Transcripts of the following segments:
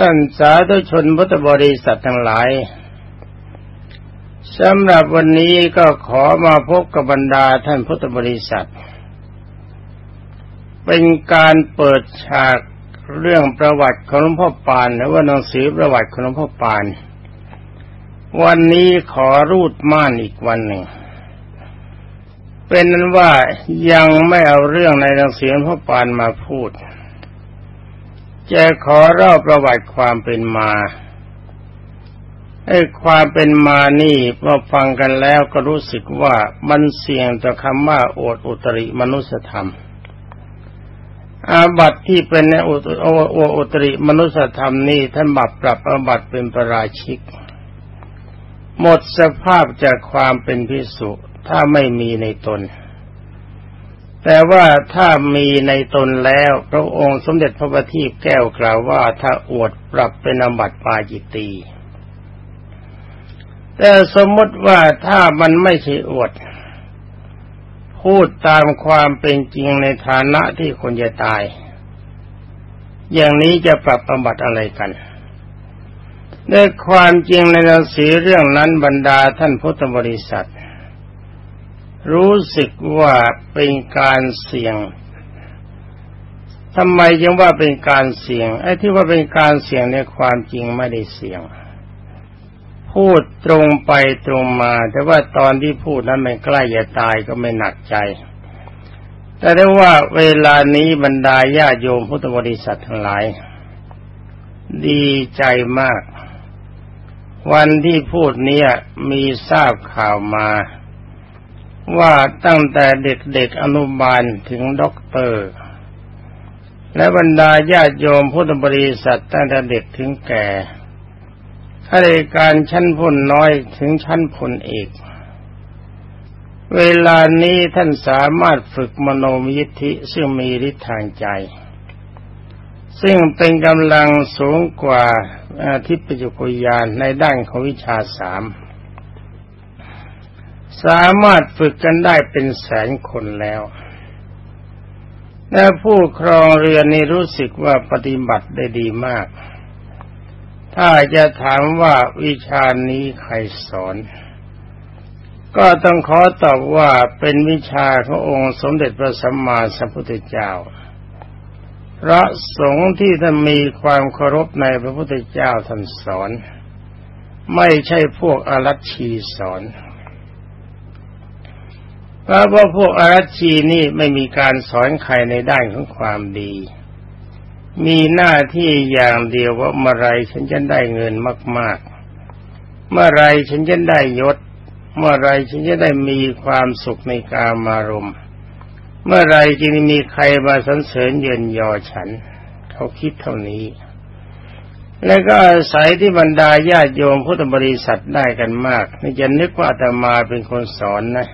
ท่านสาธุชนพุทธบริษัททั้งหลายสำหรับวันนี้ก็ขอมาพบกับบรรดาท่านพุทธบริษัท เป็นการเปิดฉากเรื่องประวัติของหลวงพ่อปานหรือว่าหนังสือประวัติของหลวงพ่อปาน วันนี้ขอรูดม่านอีกวันหนึ่ง เป็นนั้นว่ายังไม่เอาเรื่องในหนังสือหลวงพ่อปานมาพูด จะขอเล่าประวัติความเป็นมาไอ้ความเป็นมานี่พอฟังกันแล้วก็รู้สึกว่ามันเสี่ยงต่อคำว่าโอดอุตริมนุสธรรม อาบัติที่เป็นในอุโอโออุตริมนุสธรรมนี่ท่านบัตปรับอาบัติเป็นประราชิก หมดสภาพจากความเป็นพิสุถ้าไม่มีในตน แต่ว่าถ้ามีในตนแล้วพระองค์สมเด็จพระบัณฑิตแก้วกล่าวว่าถ้าอวดปรับเป็นอบัติปาจิตตีแต่สมมติว่าถ้ามันไม่ใช่อวด พูดตามความเป็นจริงในฐานะที่คนจะตาย อย่างนี้จะปรับอบัติอะไรกันในความจริงในหนังสือเรื่องนั้นบรรดาท่านพุทธบริษัท รู้สึกว่าเป็นการเสี่ยงทำไมยังว่าเป็นการเสี่ยง ไอ้ที่ว่าเป็นการเสี่ยงในความจริงไม่ได้เสี่ยง พูดตรงไปตรงมา แต่ว่าตอนที่พูดนั้นมันใกล้จะตายก็ไม่หนักใจ แต่ได้ว่าเวลานี้บรรดาญาโยมพุทธบริษัททั้งหลาย ดีใจมาก วันที่พูดเนี้ยมีทราบข่าวมา ว่าตั้งแต่เด็กๆอนุบาลถึงด็อกเตอร์ และบรรดาญาติโยมพุทธบริษัทตั้งแต่เด็กถึงแก่ข้าราชการชั้นพลน้อยถึงชั้นพลเอก เวลานี้ท่านสามารถฝึกมโนมยิทธิซึ่งมีฤทธิ์ทางใจ ซึ่งเป็นกำลังสูงกว่าทิพยุกุยานในด้านของวิชาสาม สามารถฝึกกันได้เป็นแสนคนแล้วและผู้ครองเรือนี่รู้สึกว่าปฏิบัติได้ดีมาก ถ้าจะถามว่าวิชานี้ใครสอน ก็ต้องขอตอบว่าเป็นวิชาขององค์สมเด็จพระสัมมาสัมพุทธเจ้า พระสงฆ์ที่ท่านมีความเคารพในพระพุทธเจ้าท่านสอน ไม่ใช่พวกอรัชชีสอน เพราะว่าพวกอารัชีนี่ไม่มีการสอนใครในด้านของความดี มีหน้าที่อย่างเดียวว่าเมื่อไรฉันจะได้เงินมาก ๆ เมื่อไรฉันจะได้ยศ เมื่อไรฉันจะได้มีความสุขในกามารมณ์เมื่อไรจึงมีใครมาสรรเสริญเยินยอฉัน เขาคิดเท่านี้ และก็อาศัยที่บรรดาญาติโยมพุทธบริษัทได้กันมาก นี่จะนึกว่าอาตมาเป็นคนสอนนะ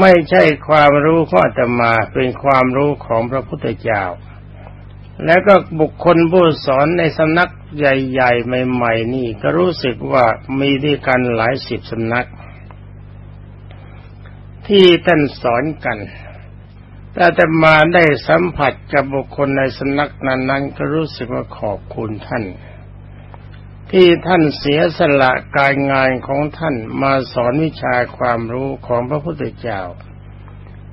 ไม่ใช่ความรู้ของอาตมาเป็นความรู้ของพระพุทธเจ้า แล้วก็บุคคลผู้สอนในสำนักใหญ่ๆ ใหม่ๆ นี่ก็รู้สึกว่ามีด้วยกันหลายสิบสำนัก ที่ท่านสอนกันแต่แต่มาได้สัมผัสกับบุคคลในสำนักนั้นๆก็รู้สึกว่าขอบคุณท่าน ที่ท่านเสียสละการงานของท่านมาสอนวิชาความรู้ของพระพุทธเจ้า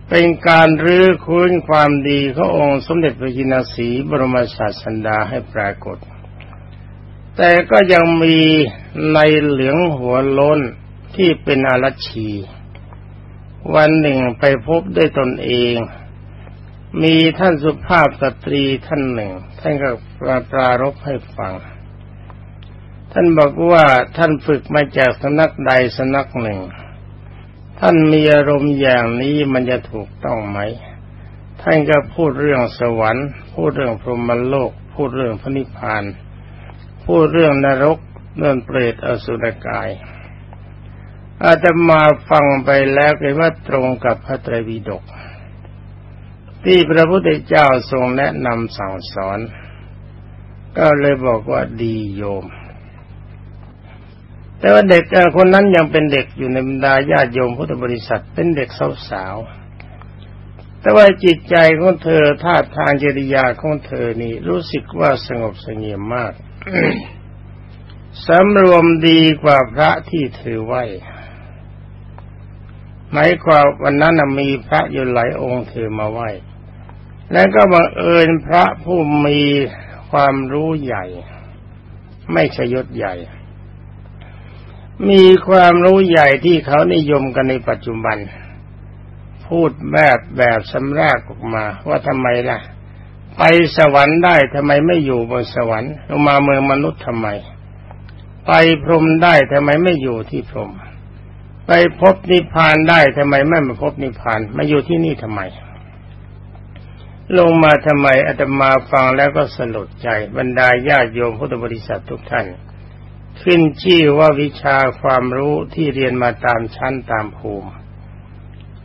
เป็นการรื้อคุ้นความดีขององค์สมเด็จพระจินสีบรมศาสดาให้ปรากฏ แต่ก็ยังมีในเหลืองหัวล้นที่เป็นอารัชี วันหนึ่งไปพบด้วยตนเอง มีท่านสุภาพสตรีท่านหนึ่ง ท่านก็ปรารบให้ฟัง ท่านบอกว่าท่านฝึกมาจากสำนักใดสำนักหนึ่ง ท่านมีอารมณ์อย่างนี้มันจะถูกต้องไหม ท่านก็พูดเรื่องสวรรค์ พูดเรื่องพรหมโลก พูดเรื่องพระนิพพาน พูดเรื่องนรกเรื่องเปรตอสุรกาย อาจจะมาฟังไปแล้วเห็นว่าตรงกับพระไตรปิฎกที่พระพุทธเจ้าทรงแนะนำสั่งสอน ก็เลยบอกว่าดีโยม แต่ว่าเด็กคนนั้นยังเป็นเด็กอยู่ในบรรดาญาติโยมพุทธบริษัทเป็นเด็กสาวๆแต่ว่าจิตใจของเธอท่าทางจริยาของเธอนี่รู้สึกว่าสงบสงเงียมมากสำรวมดีกว่าพระที่ถือไว้หมายความวันนั้นมีพระอยู่หลายองค์ถือมาไหว้ แล้วก็บังเอิญพระผู้มีความรู้ใหญ่ ไม่ชยศใหญ่ มีความรู้ใหญ่ที่เขานิยมกันในปัจจุบัน พูดแบบแบบสำรากออกมาว่าทำไมล่ะ ไปสวรรค์ได้ทำไมไม่อยู่บนสวรรค์ลงมาเมืองมนุษย์ทำไม ไปพรหมได้ทำไมไม่อยู่ที่พรหมไปพบนิพพานได้ทำไมไม่มาพบนิพพานมาอยู่ที่นี่ทำไม ลงมาทำไมอาตมาฟังแล้วก็สลดใจ บรรดาญาติโยมพุทธบริษัททุกท่าน ขึ้นชื่อว่าวิชาความรู้ที่เรียนมาตามชั้นตามภูมิ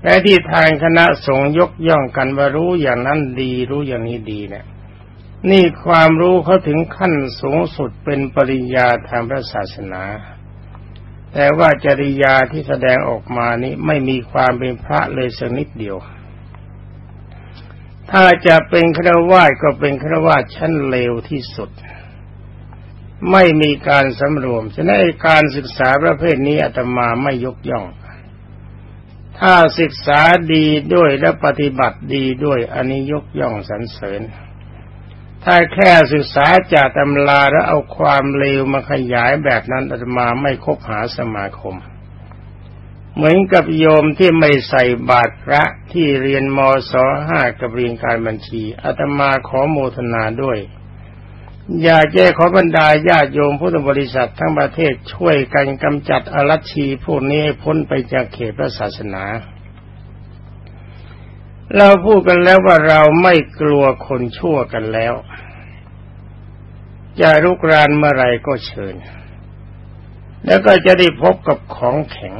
และที่ทางคณะสงฆ์ยกย่องกันว่ารู้อย่างนั้นดีรู้อย่างนี้ดีเนะี่ยนี่ความรู้เขาถึงขั้นสูงสุดเป็นปริญญาทางพระศาสนา แต่ว่าจริยาที่แสดงออกมานี้ไม่มีความเป็นพระเลยสักนิดเดียว ถ้าจะเป็นฆราวาสก็เป็นฆราวาสชั้นเลวที่สุด ไม่มีการสำรวมฉะนั้นการศึกษาประเภทนี้อาตมาไม่ยกย่อง ถ้าศึกษาดีด้วยและปฏิบัติดีด้วยอันนี้ยกย่องสรรเสริญ ถ้าแค่ศึกษาจากตำราแล้วเอาความเลวมาขยายแบบนั้นอาตมาไม่คบหาสมาคม เหมือนกับโยมที่ไม่ใส่บาตรพระที่เรียนมศห้ากับเรียนการบัญชีอาตมาขอโมทนาด้วย อย่าแจ้ขอบรรดาญาติโยมพุทธบริษัททั้งประเทศช่วยกันกำจัดอรัชชีพวกนี้ให้พ้นไปจากเขตพระศาสนา เราพูดกันแล้วว่าเราไม่กลัวคนชั่วกันแล้วจะรุกรานเมื่อไรก็เชิญ แล้วก็จะได้พบกับของแข็ง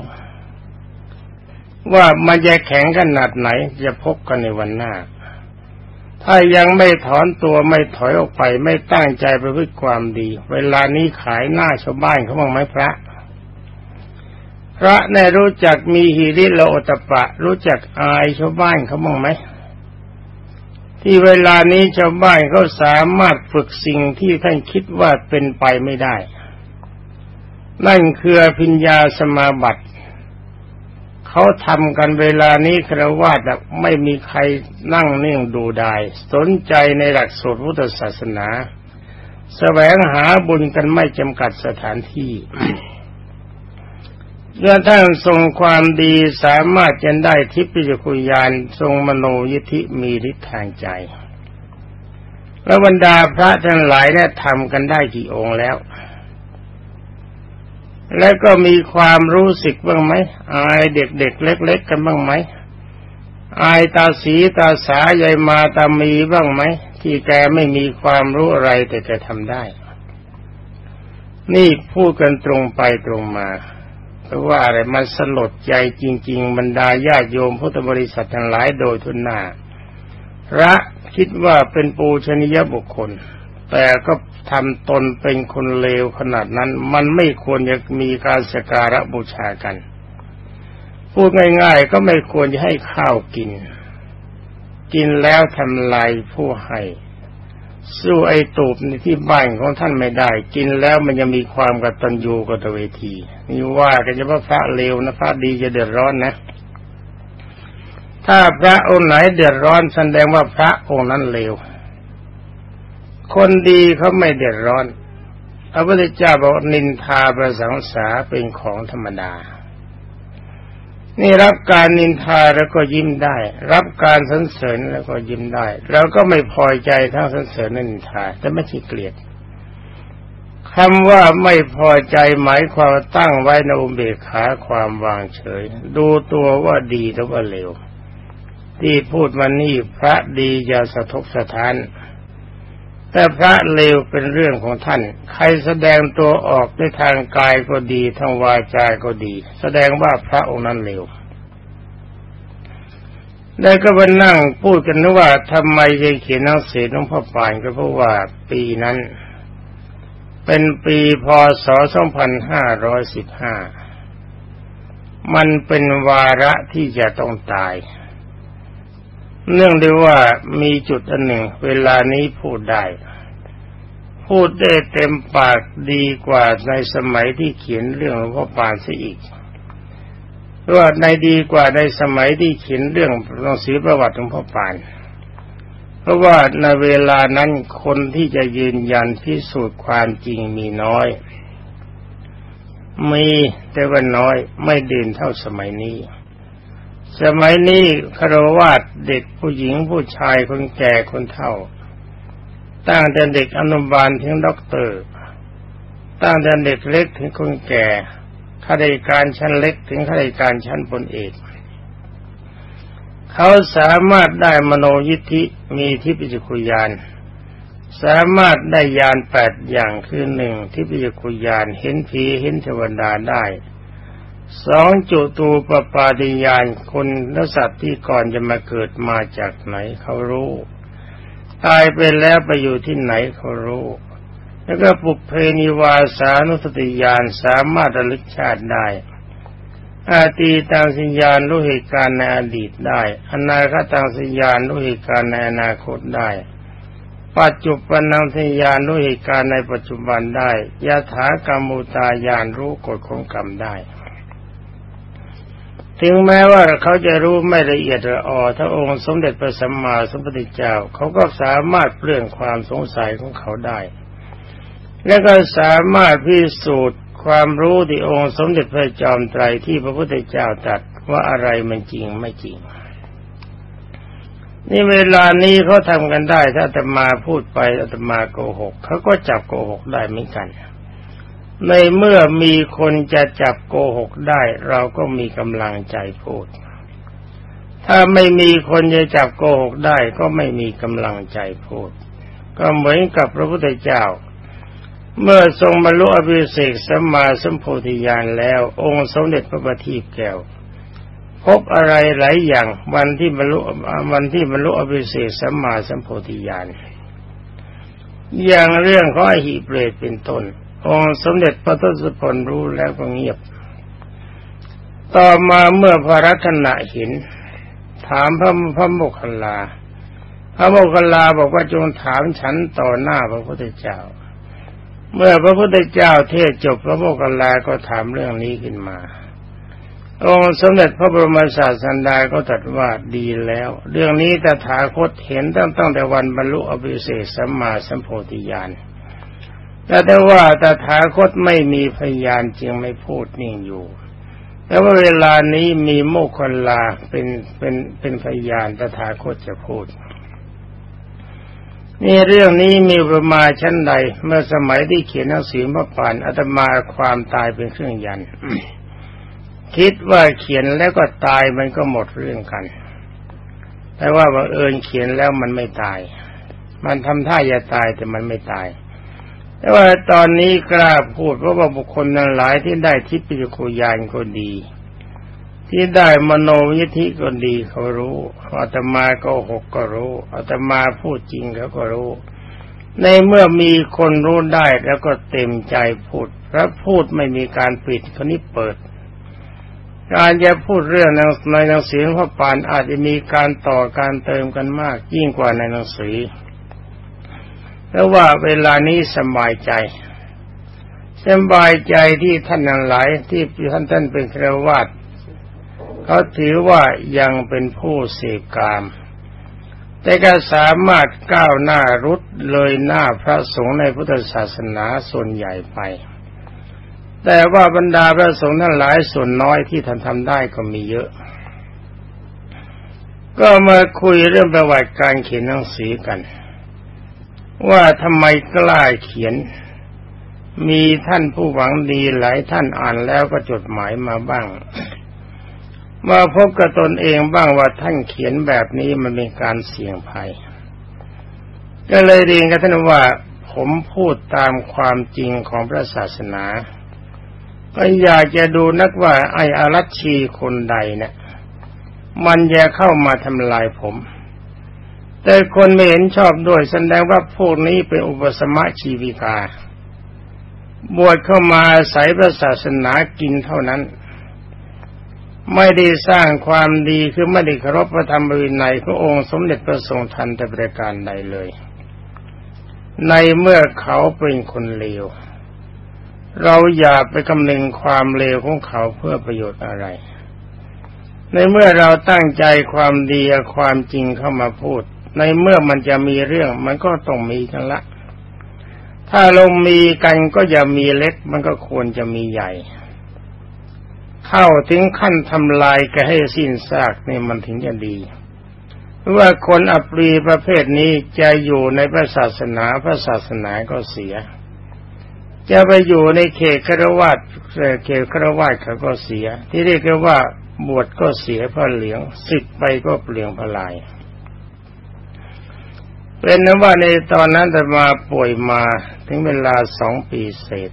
ว่ามันจะแข็งขนาดไหนจะพบกันในวันหน้า ถ้ายังไม่ถอนตัวไม่ถอยออกไป ไม่ตั้งใจไปพื่อความดี เวลานี้ขายหน้าชาวบ้านเขาบ้างไหมพระ พระแน่รู้จักมีหิริโลตปะ รู้จักอายชาวบ้านเขาบ้างไหมที่เวลานี้ชาวบ้านเขาสามารถฝึกสิ่งที่ท่านคิดว่าเป็นไปไม่ได้ นั่นคือพิญญาสมาบัติ เขาทำกันเวลานี้ครวาดไม่มีใครนั่งนิ่งดูได้ สนใจในหลักสูตรพุทธศาสนาสแสวงหาบุญกันไม่จำกัดสถานที่เมื่อท่านทรงความดีสามารถจะได้ทิพยคุยานทรงมโนยิธิมีฤทธิ์ทางใจ แล้วบรรดาพระทั้งหลายเนี่ยทำกันได้กี่องค์แล้ว แล้วก็มีความรู้สึกบ้างไหมอายเด็กๆเล็ก ๆ กันบ้างไหมอายตาสีตาสายายมาตามีบ้างไหมที่แกไม่มีความรู้อะไรแต่แกทำได้ นี่พูดกันตรงไปตรงมาพราะว่าอะไรมันสลดใจจริง ๆ บรรดาญาโยมพุทธบริษัททั้งหลายโดยทุนหน้าพระคิดว่าเป็นปูชนียบุคคล แต่ก็ทำตนเป็นคนเลวขนาดนั้น มันไม่ควรจะมีการสการะบูชากัน พูดง่าย ๆ ก็ไม่ควรจะให้ข้าวกิน กินแล้วทำลายผู้ให้สู้ไอ้ตูบในที่บ้านของท่านไม่ได้ กินแล้วมันจะมีความกตัญญูกตเวทีนี่ว่ากันจะว่าพระเลวนะพระดีจะเดือดร้อนนะ ถ้าพระองค์ไหนเดือดร้อนแสดงว่าพระองค์นั้นเลว คนดีเขาไม่เดือดร้อนพระพุทธเจ้าบอกนินทาประสังสาเป็นของธรรมดา นี่รับการนินทาแล้วก็ยิ้มได้ รับการสรรเสริญแล้วก็ยิ้มได้ เราก็ไม่พอใจทั้งสรรเสริญและนินทา แต่ไม่ใช่เกลียดคำว่าไม่พอใจหมายความตั้งไว้ในอุเบกขาความวางเฉย ดูตัวว่าดีหรือว่าเลวที่พูดมานี่พระดีอย่าสะทกสะท้าน แต่พระเลวเป็นเรื่องของท่าน ใครแสดงตัวออกในทางกายก็ดีทางวาจาก็ดี แสดงว่าพระองค์นั้นเลวได้ก็มานั่งพูดกันนะว่าทำไมยังเขียนหนังสือหลวงพ่อปานก็เพราะว่าปีนั้น เป็นปีพศ 2515 มันเป็นวาระที่จะต้องตาย เนื่องด้วยว่ามีจุดอันหนึ่ง เวลานี้พูดได้ พูดได้เต็มปากดีกว่าในสมัยที่เขียนเรื่องหลวงพ่อปานเสียอีกว่าในดีกว่าในสมัยที่เขียนเรื่องหนังสือประวัติหลวงพ่อปาน เพราะว่าในเวลานั้นคนที่จะยืนยันพิสูจน์ความจริงมีน้อย มีแต่ว่าน้อยไม่เด่นเท่าสมัยนี้ สมัยนี้คารวาสเด็กผู้หญิงผู้ชายคนแก่คนเฒ่า ตั้งแต่เด็กอนุบาลถึงด็อกเตอร์ ตั้งแต่เด็กเล็กถึงคนแก่ข้าราชการชั้นเล็กถึงข้าราชการชั้นบนเอกเขาสามารถได้มโนยิทธิมีทิพยคุยาน สามารถได้ยานแปดอย่างคือหนึ่งทิพยคุยานเห็นผีเห็นเทวดาได้ สองจุตูปปาติยานคนและสัตว์ที่ก่อนจะมาเกิดมาจากไหนเขารู้ ตายไปแล้วไปอยู่ที่ไหนเขารู้ แล้วก็ปุเพนิวาสานุสติญาณสามารถระลึกชาติได้ อาตีตังสัญญาณรู้เหตุการณ์ในอดีตได้ อนาคตังสัญญาณรู้เหตุการณ์ในอนาคตได้ปัจจุบันนังสัญญาณรู้เหตุการณ์ในปัจจุบันได้ยาถากรรมุตายานรู้กฎของกรรมได้ ถึงแม้ว่าเขาจะรู้ไม่ละเอียดละออถ้าองค์สมเด็จพระสัมมาสัมพุทธเจ้า เขาก็สามารถเปลี่ยนความสงสัยของเขาได้ และก็สามารถพิสูจน์ความรู้ที่องค์สมเด็จพระจอมไตรที่พระพุทธเจ้าตรัสว่าอะไรมันจริงไม่จริง นี่เวลานี้เขาทำกันได้ ถ้าอาตมาพูดไปอาตมาโกหกเขาก็จับโกหกได้เหมือนกัน ในเมื่อมีคนจะจับโกหกได้ เราก็มีกำลังใจพูด ถ้าไม่มีคนจะจับโกหกได้ ก็ไม่มีกำลังใจพูด ก็เหมือนกับพระพุทธเจ้า เมื่อทรงบรรลุอภิเศกสัมมาสัมโพธิญาณแล้ว องค์สมเด็จพระบัณฑิตแก้วพบอะไรหลายอย่างวันที่บรรลุวันที่บรรลุอภิเศกสัมมาสัมโพธิญาณอย่างเรื่องของอหิเปรตเป็นต้น องค์สมเด็จพระทศพลรู้แล้วก็เงียบ ต่อมาเมื่อพระรัตนเห็น ถามพระพระโมคคัลลา พระโมคคัลลาบอกว่าจงถามฉันต่อหน้าพระพุทธเจ้า เมื่อพระพุทธเจ้าเทศจบพระโมคคัลลาก็ถามเรื่องนี้ขึ้นมาองค์สมเด็จพระบรมศาสดาก็ตรัสว่าดีแล้ว เรื่องนี้ตถาคตเห็นตั้งตั้งแต่วันบรรลุอภิเศษสัมมาสัมโพธิญาณ แต่แต่ว่าตถาคตไม่มีพยานจึงไม่พูดนิ่งอยู่ แต่ว่าเวลานี้มีโมคคลาเป็นเป็นเป็นพยานตถาคตจะพูดนี่เรื่องนี้มีประมาชั้นใด เมื่อสมัยที่เขียนหนังสือพระปานอาตมาความตายเป็นเครื่องยัน คิดว่าเขียนแล้วก็ตายมันก็หมดเรื่องกัน แต่ว่าบังเอิญเขียนแล้วมันไม่ตาย มันทำท่าจะตายแต่มันไม่ตาย แต่ว่าตอนนี้กล้าพูดเพราะว่าบุคคลนั้นหลายที่ได้ทิพยคุยานก็ดี ที่ได้มโนวิธิก็ดีเขารู้อาตมาโกหกก็รู้อาตมาพูดจริงเขาก็รู้ ในเมื่อมีคนรู้ได้แล้วก็เต็มใจพูดพระพูดไม่มีการปิดคนนี้เปิด การจะพูดเรื่องในหนังสือพระปานอาจจะมีการต่อการเติมกันมากยิ่งกว่าในหนังสือ เพราะว่าเวลานี้สบายใจสบายใจที่ท่านหลายที่ท่านท่านเป็นครวาสเขาถือว่ายังเป็นผู้เสพกาม แต่ก็สามารถก้าวหน้ารุดเลยหน้าพระสงฆ์ในพุทธศาสนาส่วนใหญ่ไป แต่ว่าบรรดาพระสงฆ์ทั้งหลายส่วนน้อยที่ท่านทำได้ก็มีเยอะ ก็มาคุยเรื่องประวัติการเขียนหนังสือกัน ว่าทำไมกล้าเขียน มีท่านผู้หวังดีหลายท่านอ่านแล้วก็จดหมายมาบ้าง มาพบกับตนเองบ้างว่าท่านเขียนแบบนี้มันเป็นการเสี่ยงภัย ก็เลยเรียนกับท่านว่าผมพูดตามความจริงของพระศาสนา ก็อยากจะดูนักว่าไออารัชชีคนใดเนะี่ยมันจะเข้ามาทำลายผม แต่คนไม่เห็นชอบด้วยแสดงว่าพวกนี้เป็นอุปสมะชีวิกา บวชเข้ามาอาศัยพระศาสนากินเท่านั้น ไม่ได้สร้างความดีคือไม่ได้เคารพพระธรรมวินัยขององค์สมเด็จพระทรงทันแต่ประการใดเลย ในเมื่อเขาเป็นคนเลว เราอย่าไปกำนึงความเลวของเขาเพื่อประโยชน์อะไรในเมื่อเราตั้งใจความดีความจริงเข้ามาพูด ในเมื่อมันจะมีเรื่องมันก็ต้องมีกันละ ถ้าลงมีกันก็อย่ามีเล็ก มันก็ควรจะมีใหญ่ เข้าถึงขั้นทำลายกันให้สิ้นซากนี่มันถึงจะดีว่าคนอัปรีประเภทนี้จะอยู่ในพระศาสนาพระศาสนาก็เสีย จะไปอยู่ในเขตครวัตเขตครวัตเขาก็เสีย ที่เรียกว่าบวชก็เสียพระเหลืองสิทธิ์ไปก็เปลี่ยนพลาย เป็นนั้นว่าในตอนนั้นแต่มาป่วยมาถึงเวลาสองปีเศษ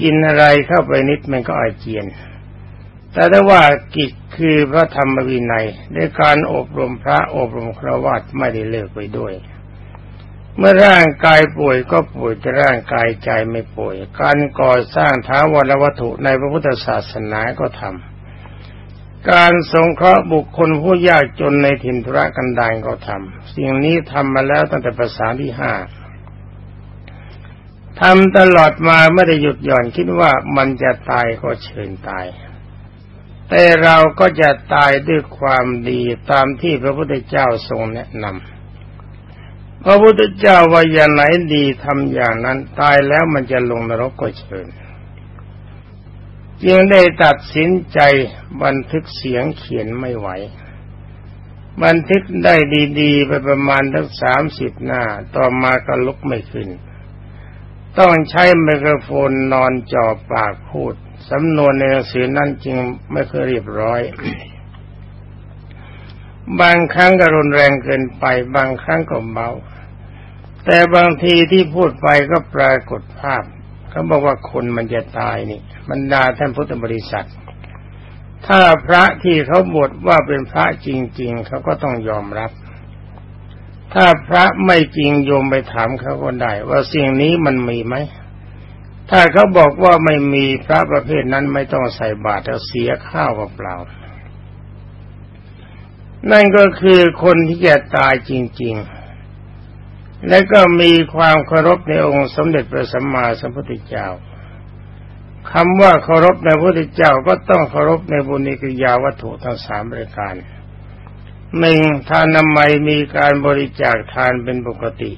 กินอะไรเข้าไปนิดมันก็อาเจียน แต่ถ้าว่ากิจคือพระธรรมวินัยในการอบรมพระอบรมครวญไม่ได้เลิกไปด้วย เมื่อร่างกายป่วยก็ป่วยแต่ร่างกายใจไม่ป่วย การก่อสร้างท้าวรวัตถุในพระพุทธศาสนาก็ทำ การสงเคราะห์บุคคลผู้ยากจนในถิ่นธุรกันดารก็ทำสิ่งนี้ทำมาแล้วตั้งแต่ภาษาที่ห้าทำตลอดมาไม่ได้หยุดหย่อนคิดว่ามันจะตายก็เชิญตาย แต่เราก็จะตายด้วยความดีตามที่พระพุทธเจ้าทรงแนะนำพระพุทธเจ้าว่าอย่างไหนดีทำอย่างนั้นตายแล้วมันจะลงนรกก็เชิญ จึงได้ตัดสินใจบันทึกเสียงเขียนไม่ไหว บันทึกได้ดีๆ ไปประมาณทั้งสามสิบหน้า ต่อมาก็ลุกไม่ขึ้น ต้องใช้ไมโครโฟนนอนจ่อปากพูด สำนวนในหนังสือนั่นจริงไม่เคยเรียบร้อย บางครั้งก็รุนแรงเกินไป บางครั้งก็เบาแต่บางทีที่พูดไปก็ปรากฏภาพ เขาบอกว่าคนมันจะตายนี่บรรดาท่านพุทธบริษัท ถ้าพระที่เขาบวชว่าเป็นพระจริง ๆเขาก็ต้องยอมรับ ถ้าพระไม่จริงโยมไปถามเขาก็ได้ ว่าสิ่งนี้มันมีไหมถ้าเขาบอกว่าไม่มีพระประเภทนั้นไม่ต้องใส่บาตรเสียข้าวเปล่า นั่นก็คือคนที่จะตายจริง ๆ และก็มีความเคารพในองค์สมเด็จพระสัมมาสัมพุทธเจ้าคำว่าเคารพในพระพุทธเจ้าก็ต้องเคารพในบุญกิยาวัตถุทั้งสามรายการหนึ่งทานนามัยมีการบริจาคทานเป็นปกติ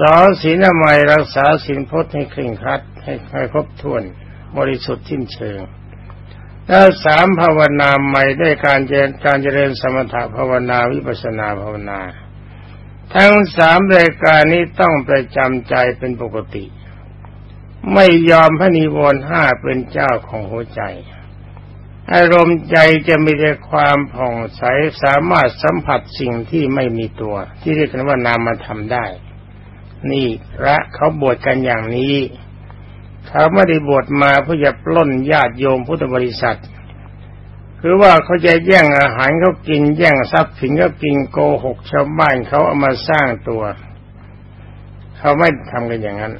สองศีลนามัยรักษาศีลพจน์ให้เคร่งครัดให้ให้ครบถ้วน บริสุทธิ์ทิ้นเชิงแล้วสามภาวนาใหม่ได้การเจริญการเจริญสมถภาวนาวิปัสนาภาวนา ทั้งสามรายการนี้ต้องประจำใจเป็นปกติ ไม่ยอมพระนิวรณ์ห้าเป็นเจ้าของหัวใจ อารมณ์ใจจะมีแต่ความผ่องใสสามารถสัมผัสสิ่งที่ไม่มีตัว ที่เรียกกันว่านามธรรมได้ นี่พระเขาบวชกันอย่างนี้เขาไม่ได้บวชมาเพื่อจะปล้นญาติโยมพุทธบริษัท คือว่าเขาจะแย่งอาหารเขากินแย่งทรัพย์สินเขากินโกหกชาวบ้านเขาเอามาสร้างตัว เขาไม่ทำกันอย่างนั้น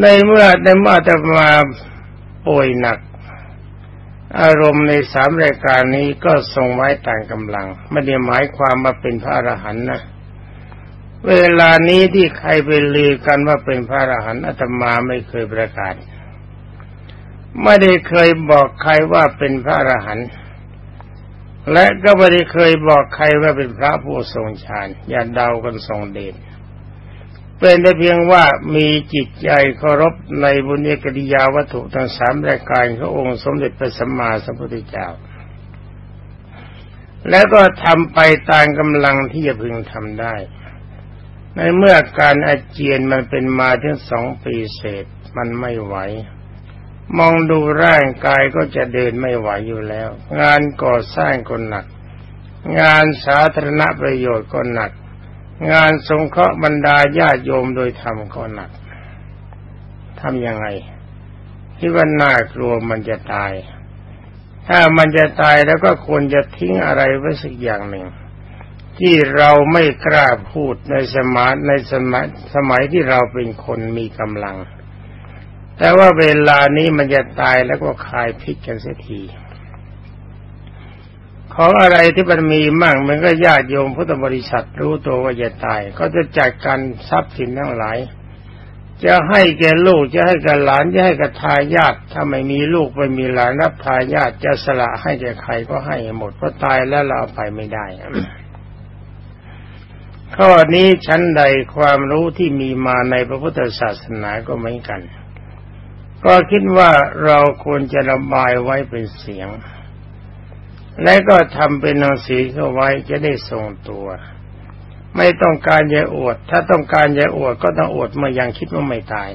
ในเมื่อในเมื่อจะมาป่วยหนัก อารมณ์ในสามรายการนี้ก็ทรงไว้ต่างกำลัง ไม่ได้หมายความมาเป็นพระอรหันต์นะเวลานี้ที่ใครไปลือกันว่าเป็นพระอรหันต์อาตมาไม่เคยประกาศ ไม่ได้เคยบอกใครว่าเป็นพระอรหันต์และก็ไม่ได้เคยบอกใครว่าเป็นพระผู้ทรงฌานอย่าเดากันทรงเดชเป็นแต่เพียงว่ามีจิตใจเคารพในบุญญกริยาวัตถุทั้งสามรายการขององค์สมเด็จพระสัมมาสัมพุทธเจ้า แล้วก็ทำไปตามกำลังที่จะพึงทำได้ ในเมื่อการอาเจียนมันเป็นมาถึงสองปีเศษมันไม่ไหว มองดูร่างกายก็จะเดินไม่ไหวอยู่แล้ว งานก่อสร้างก็หนัก งานสาธารณประโยชน์ก็หนัก งานสงเคราะห์บรรดาญาโยมโดยธรรมก็หนักทำยังไงที่ว่าน่ากลัวมันจะตาย ถ้ามันจะตายแล้วก็ควรจะทิ้งอะไรไว้สักอย่างหนึ่ง ที่เราไม่กล้าพูดในสมัยในสมัยสมัยที่เราเป็นคนมีกำลัง แต่ว่าเวลานี้มันจะตายแล้วก็คายพิษกันเสียที ของอะไรที่มันมีมั่งมันก็ญาติโยมพุทธบริษัทรู้ตัวว่าจะตาย ก็จะจัดการทรัพย์สินทั้งหลาย จะให้แก่ลูกจะให้กับหลานจะให้กับทายาทถ้าไม่มีลูกไม่มีหลานรับทายาทจะสละให้แก่ใครก็ให้หมดเพราะตายแล้วเราไปไม่ได้ข้อนี้ชั้นใดความรู้ที่มีมาในพระพุทธศาสนาก็เหมือนกัน ก็คิดว่าเราควรจะระบายไว้เป็นเสียง และก็ทำเป็นหนังสือเข้าไว้จะได้ทรงตัว ไม่ต้องการจะอวด ถ้าต้องการจะอวดก็ต้องอวดเมื่อยังคิดว่าไม่ตาย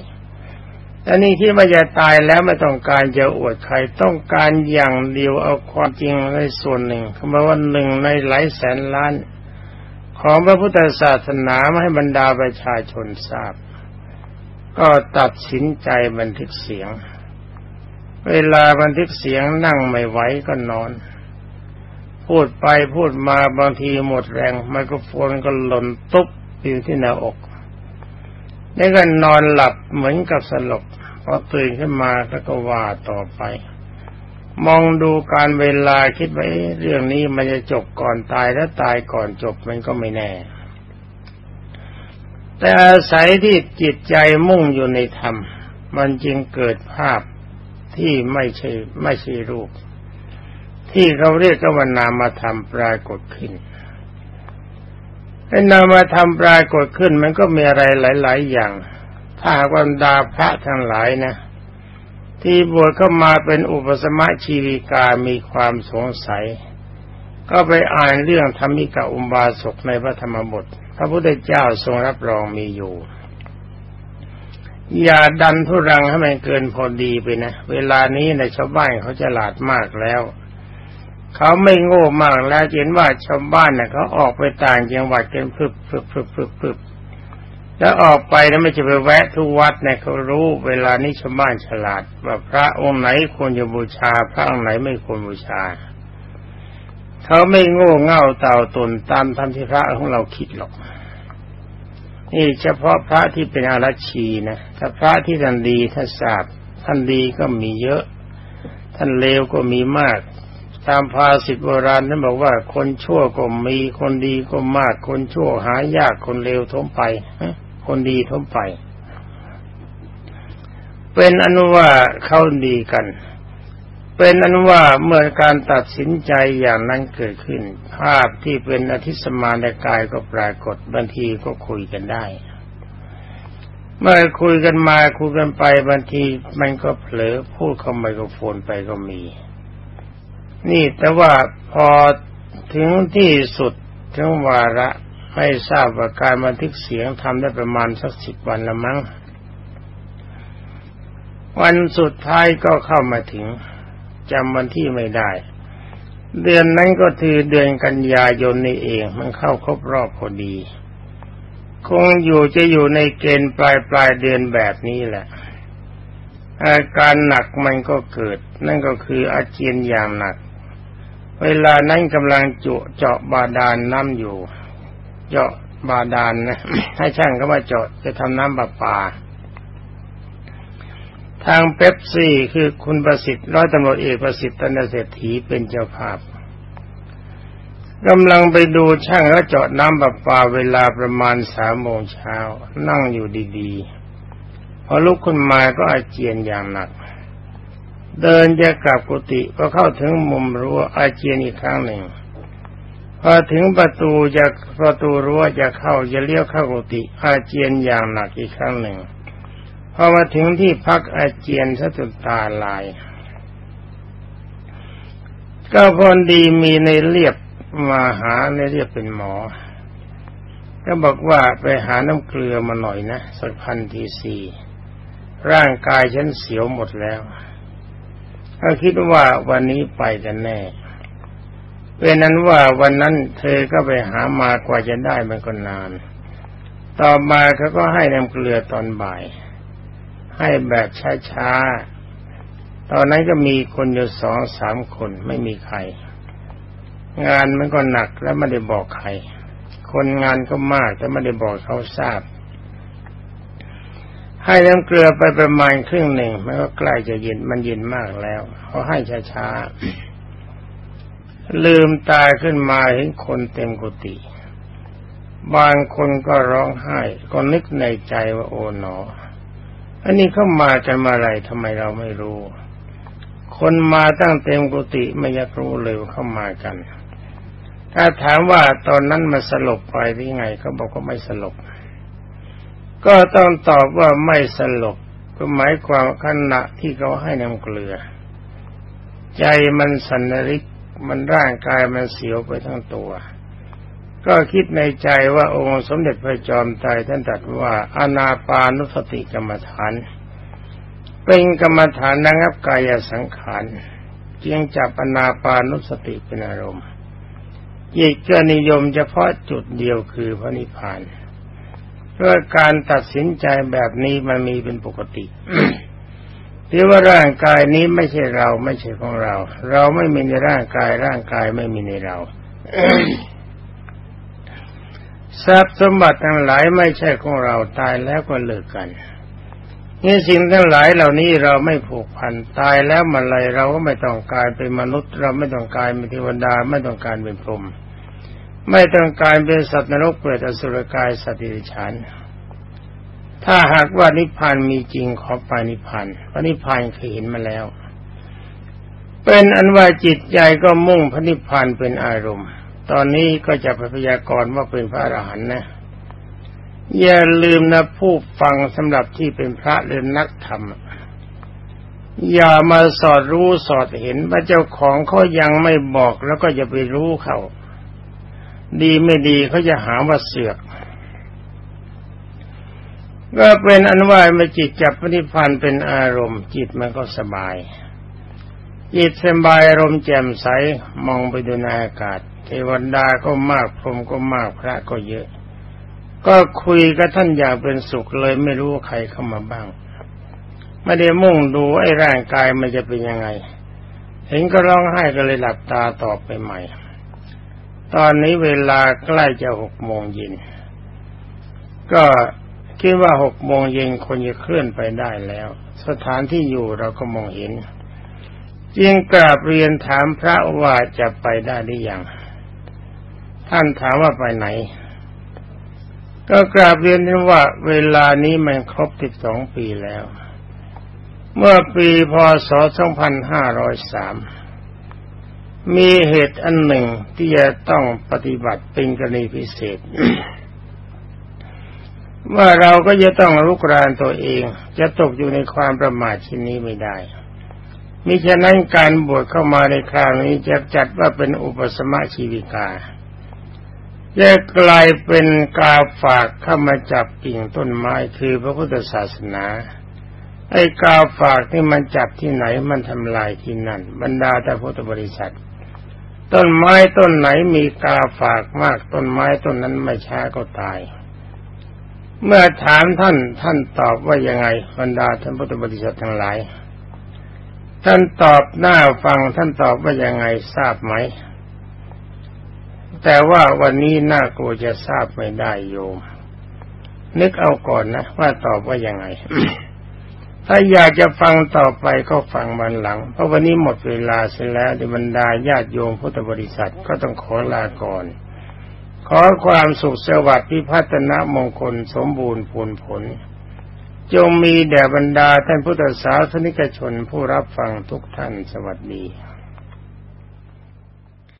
แต่นี่คิดว่าจะตายแล้วไม่ต้องการจะอวดใครต้องการอย่างเดียวเอาความจริงในส่วนหนึ่งคำว่าหนึ่งในหลายแสนล้าน ของพระพุทธศาสนามาให้บรรดาประชาชนทราบ ก็ตัดสินใจบันทึกเสียง เวลาบันทึกเสียงนั่งไม่ไหวก็นอน พูดไปพูดมาบางทีหมดแรงไมโครโฟนก็หล่นตุ๊บอยู่ที่หน้าอก แล้วก็นอนหลับเหมือนกับสลบพอตื่นขึ้นมาแล้วก็ว่าต่อไป มองดูการเวลาคิดไว่าเรื่องนี้มันจะจบก่อนตายและตายก่อนจบมันก็ไม่แน่ แต่อาศัยที่จิตใจมุ่งอยู่ในธรรม มันจึงเกิดภาพที่ไม่ใช่ไม่ใช่รูป ที่เขาเรียกว่านามธรรมปรากฏขึ้นไอ้นามธรรมปรากฏขึ้นมันก็มีอะไรหลาย ๆ อย่าง ถ้าว่าดาพระทั้งหลายนะ ที่บวชเข้ามาเป็นอุปสมะชีวิกามีความสงสัย ก็ไปอ่านเรื่องธรรมิกาอุบาสกในพระธรรมบท พระพุทธเจ้าทรงรับรองมีอยู่ อย่าดันทุรังให้มันเกินพอดีไปนะ เวลานี้ในชาวบ้านเขาจะหลาดมากแล้ว เขาไม่โง่มากแล้วเห็นว่าชาวบ้านเนะ่ยเขาออกไปต่างจังหวัดกันพึบพึบพึบพึบพึบแล้วออกไปแล้วไม่จะไปแวะทุกวัดเนี่ยเขารู้เวลานี้ชาวบ้านฉลาด ว่าพระองค์ไหนควรจะบูชา พระองค์ไหนไม่ควรบูชา เขาไม่โง่เง่าเต่าตนตามทำที่พระของเราคิดหรอกนี่เฉพาะพระที่เป็นอารัชีนะถ้าพระที่ท่านดีท่านทราบท่านดีก็มีเยอะ ท่านเลวก็มีมาก ตามภาษิตโบราณท่านบอกว่า คนชั่วก็มีคนดีก็มาก คนชั่วหายากคนเลวทมไปคนดีทมไป เป็นอนุว่าเขาดีกัน เป็นอนุว่าเมื่อการตัดสินใจอย่างนั้นเกิดขึ้น ภาพที่เป็นอธิสมานกายก็ปรากฏบางทีก็คุยกันได้ เมื่อคุยกันมาคุยกันไปบางทีมันก็เผลอพูดเข้าไมโครโฟนไปก็มี นี่แต่ว่าพอถึงที่สุดถึงวาระไม่ทราบว่าการบันทึกเสียงทำได้ประมาณสักสิบวันละมั้งวันสุดท้ายก็เข้ามาถึง จำวันที่ไม่ได้ เดือนนั้นก็คือเดือนกันยายนนี่เอง มันเข้าครบรอบพอดี คงอยู่จะอยู่ในเกณฑ์ปลายปลายเดือนแบบนี้แหละ อาการหนักมันก็เกิด นั่นก็คืออาเจียนอย่างหนัก เวลานั้นกำลังจุเจาะบาดาลนน้ำอยู่ เจาะบาดาลนนะให้ช่างเขามาเจาะจะทำน้ำประปา ทางเป๊ปซี่คือคุณประสิทธิ์ร้อยตำรวจเอกประสิทธิ์ตันเศรษฐีเป็นเจ้าภาพกำลังไปดูช่างแล้วเจาะน้ำประปาเวลาประมาณสามโมงเช้านั่งอยู่ดีๆ พอลุกขึ้นมาก็อาเจียนอย่างหนัก เดินจะกลับกุฏิก็เข้าถึงมุมรั้วอาเจียนอีกครั้งหนึ่ง พอถึงประตูจะประตูรั้วจะเข้าจะเลี้ยวเข้ากุฏิอาเจียนอย่างหนักอีกครั้งหนึ่ง พอมาถึงที่พักอาเจียนสะตุตาลาย ก็พอดีมีในเรียบมาหาในเรียบเป็นหมอ ก็บอกว่าไปหาน้ำเกลือมาหน่อยนะ สักพันทีสี่ร่างกายฉันเสียวหมดแล้วก็คิดว่าวันนี้ไปกันแน่เป็นนั้นว่าวันนั้นเธอก็ไปหามากว่าจะได้มันก็นาน ต่อมาเขาก็ให้น้ำเกลือตอนบ่าย ให้แบบช้าๆ ตอนนั้นก็มีคนอยู่สองสามคนไม่มีใคร งานมันก็หนักแล้วไม่ได้บอกใคร คนงานก็มากแต่ไม่ได้บอกเขาทราบ ให้น้ำเกลือไปประมาณครึ่งหนึ่งมันก็ใกล้จะเย็นมันเย็นมากแล้วเขาให้ช้าๆ ลืมตาขึ้นมาเห็นคนเต็มกุฏิบางคนก็ร้องไห้ ก็นึกในใจว่าโอ๋หนอ อันนี้เข้ามากันมาอะไรทำไมเราไม่รู้ คนมาตั้งเต็มกุฏิไม่อยากรู้เลยว่าเข้ามากัน ถ้าถามว่าตอนนั้นมาสลบไปที่ไงเขาบอกว่าไม่สลบ ก็ต้องตอบว่าไม่สลบก็หมายความขณะที่เขาให้น้ำเกลือ ใจมันสันนริกมันร่างกายมันเสียวไปทั้งตัว ก็คิดในใจว่าองค์สมเด็จพระจอมไตรท่านตรัสว่าอนาปานุสติกรรมฐาน เป็นกรรมฐานระงับกายสังขารจึงจับอนาปานุสติเป็นอารมณ์ยิตก็นิยมเฉพาะจุดเดียวคือพระนิพพานเพราะการตัดสินใจแบบนี้มันมีเป็นปกติที่ว่าร่างกายนี้ไม่ใช่เราไม่ใช่ของเรา เราไม่มีในร่างกายร่างกายไม่มีในเรา ทรัพย์สมบัติทั้งหลายไม่ใช่ของเราตายแล้วก็เลิกกันนี่สิ่งทั้งหลายเหล่านี้เราไม่ผูกพันตายแล้วมาเลยเราก็ไม่ต้องการเป็นมนุษย์ เราไม่ต้องการเป็นเทวดาไม่ต้องการเป็นพรหมไม่ต้องการเป็นสัตว์นรกเปรตอสุรกายสัตว์ดิฉันถ้าหากว่านิพพานมีจริงขอไปนิพพานพระนิพพานเคยเห็นมาแล้ว เป็นอันว่าจิตใจก็มุ่งพระนิพพานเป็นอารมณ์ ตอนนี้ก็จะพยากรณ์ว่าเป็นพระอรหันต์นะ อย่าลืมนะผู้ฟังสำหรับที่เป็นพระหรือนักธรรม อย่ามาสอดรู้สอดเห็นว่าเจ้าของเขายังไม่บอกแล้วก็จะไปรู้เขาดีไม่ดีเขาจะหาว่าเสือก ก็เป็นอันว่ามาจิตจับปฏิพันธ์เป็นอารมณ์ จิตมันก็สบาย จิตสบายอารมณ์แจ่มใสมองไปดูในอากาศ เทวดาก็มากพรหมก็มากพระก็เยอะ ก็คุยกับท่านอย่างเป็นสุขเลยไม่รู้ใครเข้ามาบ้าง ไม่ได้มุ่งดูไอ้ร่างกายมันจะเป็นยังไง เห็นก็ร้องไห้ก็เลยหลับตาตอบไปใหม่ ตอนนี้เวลาใกล้จะหกโมงเย็นก็คิดว่าหกโมงเย็นคนจะเคลื่อนไปได้แล้ว สถานที่อยู่เราก็มองเห็น จึงกราบเรียนถามพระว่าจะไปได้หรือยัง ท่านถามว่าไปไหน ก็กราบเรียนว่าเวลานี้มันครบสิบสองปีแล้ว เมื่อปีพศ2503มีเหตุอันหนึ่งที่จะต้องปฏิบัติเป็นกรณีพิเศษ ว่าเราก็จะต้องลุกรานตัวเอง จะตกอยู่ในความประมาทชิ้นนี้ไม่ได้มิฉะนั้นการบวชเข้ามาในคราวนี้จะจัดว่าเป็นอุปสมะชีวิกา จะกลายเป็นกาฝากเข้ามาจับกิ่งต้นไม้คือพระพุทธศาสนา ไอ้กาฝากนี่มันจับที่ไหนมันทำลายที่นั่น บรรดาแต่พุทธบริษัท ต้นไม้ต้นไหนมีกาฝากมากต้นไม้ต้นนั้นไม่ช้าก็ตาย เมื่อถามท่านท่านตอบว่ายังไง บรรดาท่านพุทธบริษัททั้งหลาย ท่านตอบหน้าฟังท่านตอบว่ายังไงทราบไหม แต่ว่าวันนี้น่ากลัวจะทราบไม่ได้โยม นึกเอาก่อนนะว่าตอบว่ายังไง ถ้าอยากจะฟังต่อไปก็ฟังวันหลัง เพราะวันนี้หมดเวลาเสียแล้วในบรรดาญาติโยมพุทธบริษัทก็ต้องขอลาก่อน ขอความสุขสวัสดิ์พิพัฒนมงคลสมบูรณ์ผลผล จงมีแด่บรรดาท่านพุทธศาสนิกชนผู้รับฟังทุกท่านสวัสดี